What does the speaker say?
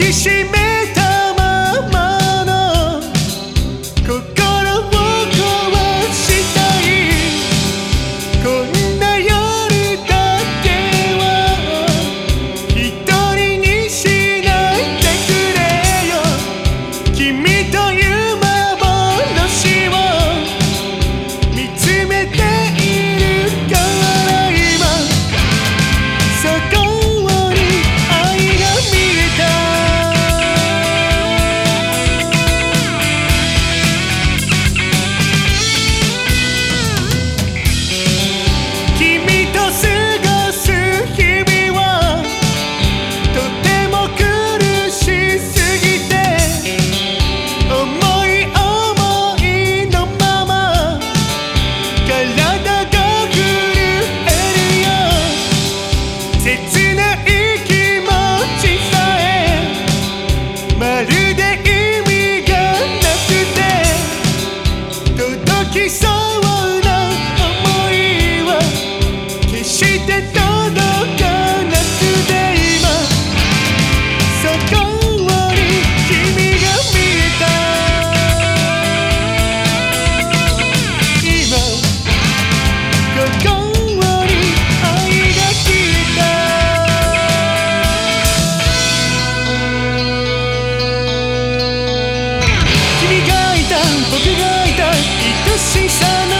she made station